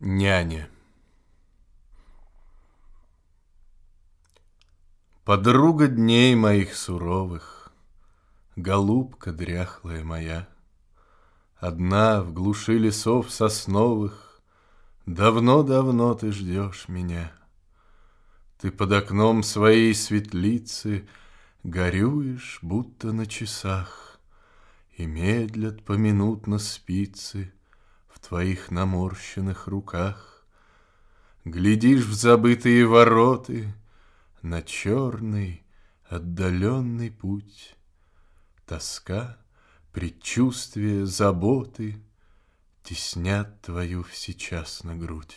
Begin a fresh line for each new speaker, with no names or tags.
Няня Подруга дней моих суровых, Голубка дряхлая моя, Одна в глуши лесов сосновых, Давно-давно ты ждешь меня. Ты под окном своей светлицы Горюешь, будто на часах, И медлят поминутно спицы В твоих наморщенных руках. Глядишь в забытые вороты На черный отдаленный путь. Тоска, предчувствие заботы Теснят твою всечасно грудь.